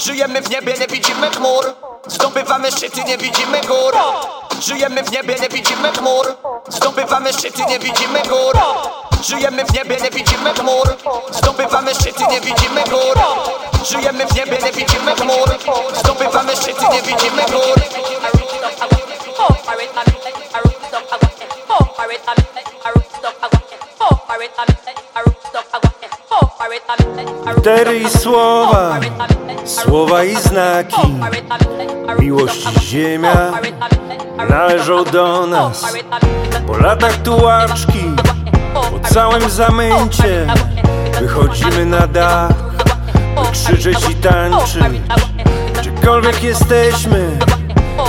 Żyjemy w niebie, nie widzimy chmur. Zdobywamy szczyty, nie widzimy gór. Żyjemy w niebie, nie widzimy chmur. Zdobywamy szczyty, nie widzimy gór. Żyjemy w niebie, nie widzimy chmur. Zdobywamy szczyty, nie widzimy gór. Żyjemy w niebie, nie widzimy chmur. Zdobywamy szczyty, nie widzimy gór. Litery i słowa, słowa i znaki Miłość i ziemia należą do nas. Po latach tułaczki, po całym zamęcie Wychodzimy na dach, by krzyczeć i tańczyć Gdziekolwiek jesteśmy,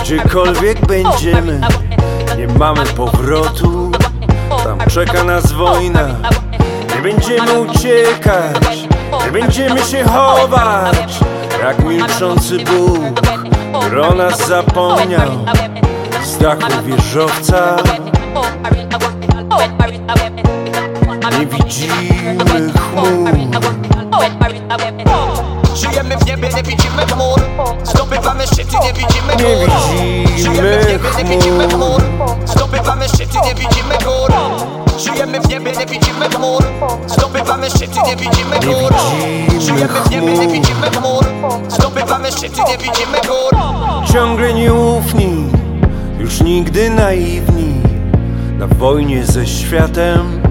gdziekolwiek będziemy Nie mamy powrotu, tam czeka nas wojna. Nie będziemy uciekać, nie będziemy się chować Jak milczący Bóg, o nas zapomniał. Z dachu wieżowca nie widzimy chmur. Żyjemy w niebie, nie widzimy chmur. Zdobywamy szczyty, nie widzimy gór Żyjemy w niebie, nie widzimy chmur. Zdobywamy szczyty, nie widzimy gór Żyjemy w niebie, nie widzimy chmur. Zdobywamy szczyty, nie widzimy gór Żyjemy w niebie, nie widzimy chmur. Zdobywamy szczyty, nie widzimy gór Ciągle nieufni, już nigdy naiwni. Na wojnie ze światem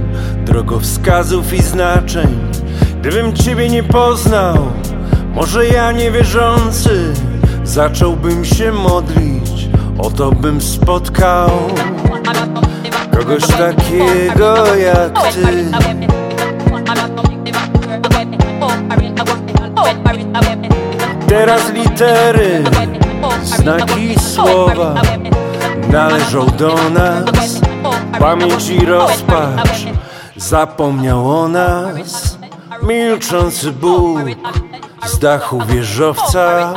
Drogowskazów i znaczeń. Gdybym Ciebie nie poznał Może ja niewierzący Zacząłbym się modlić O to bym spotkał Kogoś takiego jak Ty Teraz litery, znaki słowa Należą do nas Pamięć i rozpacz Zapomniał o nas Milczący Bóg Z dachu wieżowca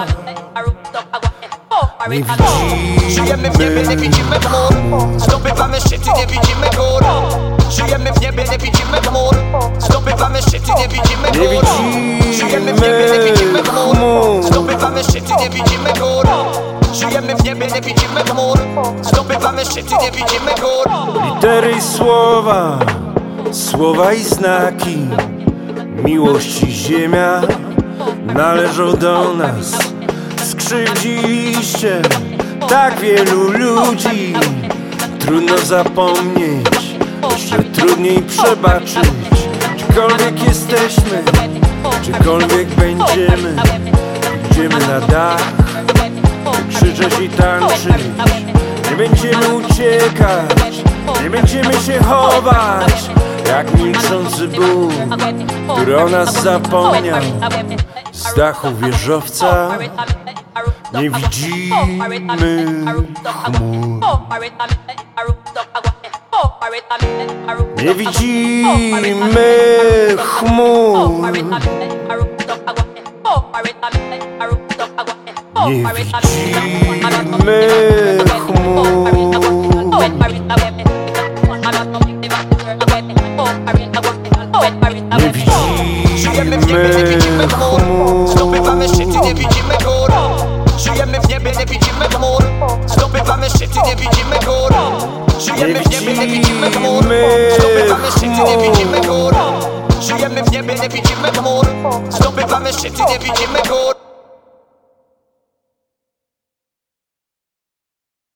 Nie Żyjemy w niebie, nie widzimy widzimy chmur. Zdobywamy szczyty, nie widzimy gór Żyjemy w niebie, nie widzimy chmur. Zdobywamy szczyty, nie widzimy gór Żyjemy w niebie, nie widzimy chmur. Zdobywamy szczyty, nie widzimy gór Żyjemy w niebie, nie widzimy chmur. Zdobywamy szczyty, nie widzimy gór Litery i słowa Słowa i znaki Miłość i ziemia Należą do nas Skrzywdziliście Tak wielu ludzi. Trudno zapomnieć Jeszcze trudniej przebaczyć. Gdziekolwiek jesteśmy Gdziekolwiek będziemy Idziemy na dach Krzyczeć i tańczyć. Nie będziemy uciekać Nie będziemy się chować Jak milczący Bóg Który o nas zapomniał. Z dachu wieżowca Nie widzimy chmur. Nie widzimy chmur. Nie widzimy Żyjemy w niebie, nie widzimy chmur Zdobywamy szczyty, nie widzimy gór Żyjemy w niebie, nie widzimy chmur Zdobywamy szczyty, nie widzimy gór Żyjemy w niebie, nie widzimy chmur Zdobywamy szczyty, nie widzimy gór Żyjemy w niebie, nie widzimy chmur Zdobywamy szczyty, nie widzimy gór